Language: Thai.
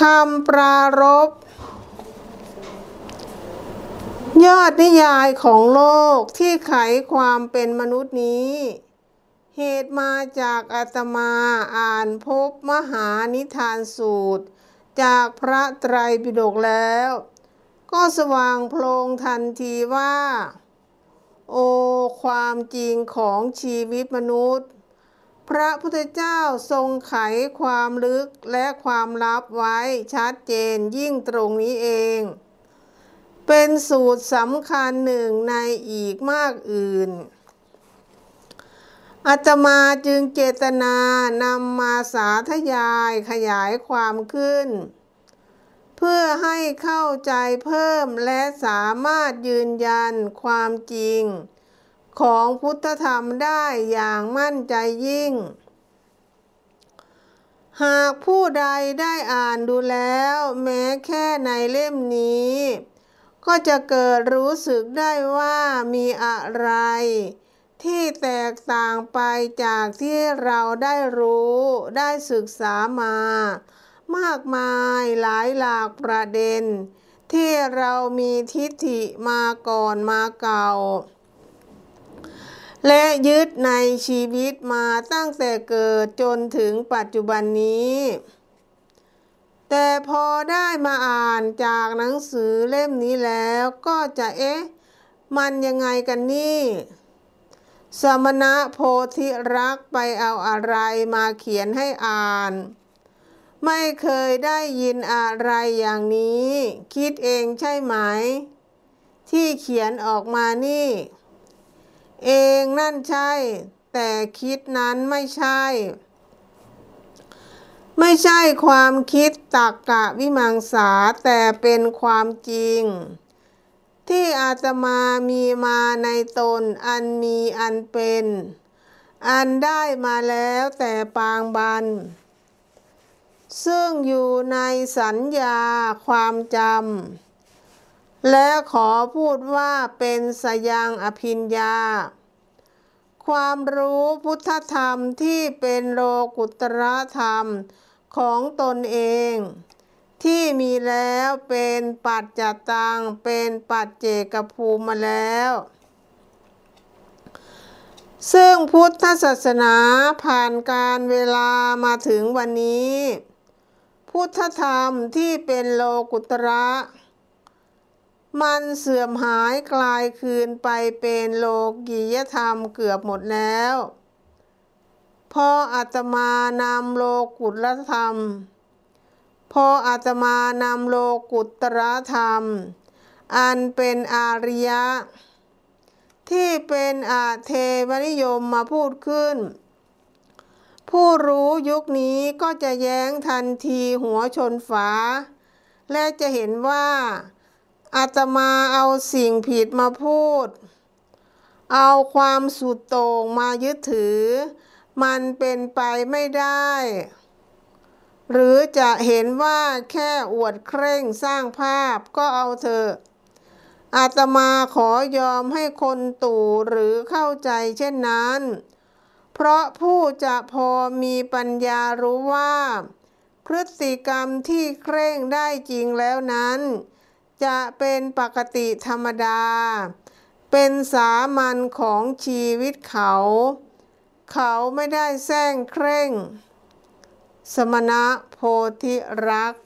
คำปรารบยอดนิยายของโลกที่ไขความเป็นมนุษย์นี้ เหตุมาจากอาตมาอ่านพบมหานิทานสูตร จากพระไตรปิฎกแล้ว ก็สว่างโพลงทันทีว่า โอความจริงของชีวิตมนุษย์ พระพุทธเจ้าทรงไขความลึกและความลับไว้ชัดเจนยิ่งตรงนี้เอง เป็นสูตรสำคัญหนึ่งในอีกมากอื่นอาตมาจึงเจตนานำมาสาธยายขยายความขึ้น เพื่อให้เข้าใจเพิ่มและสามารถยืนยันความจริง ของพุทธธรรมได้อย่างมั่นใจยิ่ง หากผู้ใดได้อ่านดูแล้ว แม้แค่ในเล่มนี้ ก็จะเกิดรู้สึกได้ว่ามีอะไร ที่แตกต่างไปจากที่เราได้รู้ได้ศึกษามามากมายหลายหลากประเด็น ที่เรามีทิฏฐิมาก่อนมาเก่า และยึดในชีวิตมาตั้งแต่เกิดจนถึงปัจจุบันนี้ แต่พอได้มาอ่านจากหนังสือเล่มนี้แล้วก็จะเอ๊ะ มันยังไงกันนี่ สมณะโพธิรักไปเอาอะไรมาเขียนให้อ่าน ไม่เคยได้ยินอะไรอย่างนี้ คิดเองใช่ไหม ที่เขียนออกมานี่ เองนั่นใช่ แต่คิดนั้นไม่ใช่ ไม่ใช่ความคิดตักกะวิมังสาแต่เป็นความจริง ที่อาตมามีมาในตนอันมีอันเป็น อันได้มาแล้วแต่ปางบัน ซึ่งอยู่ในสัญญาความจำ และขอพูดว่าเป็นสยังอภิญญา ความรู้พุทธธรรมที่เป็นโลกุตรธรรมของตนเอง ที่มีแล้วเป็นปัจจตังเป็นปัจเจกภูมิมาแล้ว ซึ่งพุทธศาสนาผ่านการเวลามาถึงวันนี้ พุทธธรรมที่เป็นโลกุตระ มันเสื่อมหายกลายคืนไปเป็นโลกียธรรมเกือบหมดแล้ว พออาตมานำโลกุตรธรรม พออาตมานำโลกุตรธรรม อันเป็นอาริยะ ที่เป็นอาเทวนิยมมาพูดขึ้น ผู้รู้ยุคนี้ก็จะแย้งทันทีหัวชนฝา และจะเห็นว่า อาตมาเอาสิ่งผิดมาพูด เอาความสุดโต่งมายึดถือ มันเป็นไปไม่ได้ หรือจะเห็นว่าแค่อวดเคร่งสร้างภาพก็เอาเถอะอาตมาขอยอมให้คนตู่หรือเข้าใจเช่นนั้น เพราะผู้จะพอมีปัญญารู้ว่า พฤติกรรมที่เคร่งได้จริงแล้วนั้น จะเป็นปกติธรรมดา เป็นสามัญของชีวิตเขา เขาไม่ได้แซงเคร่ง สมณะโพธิรักษ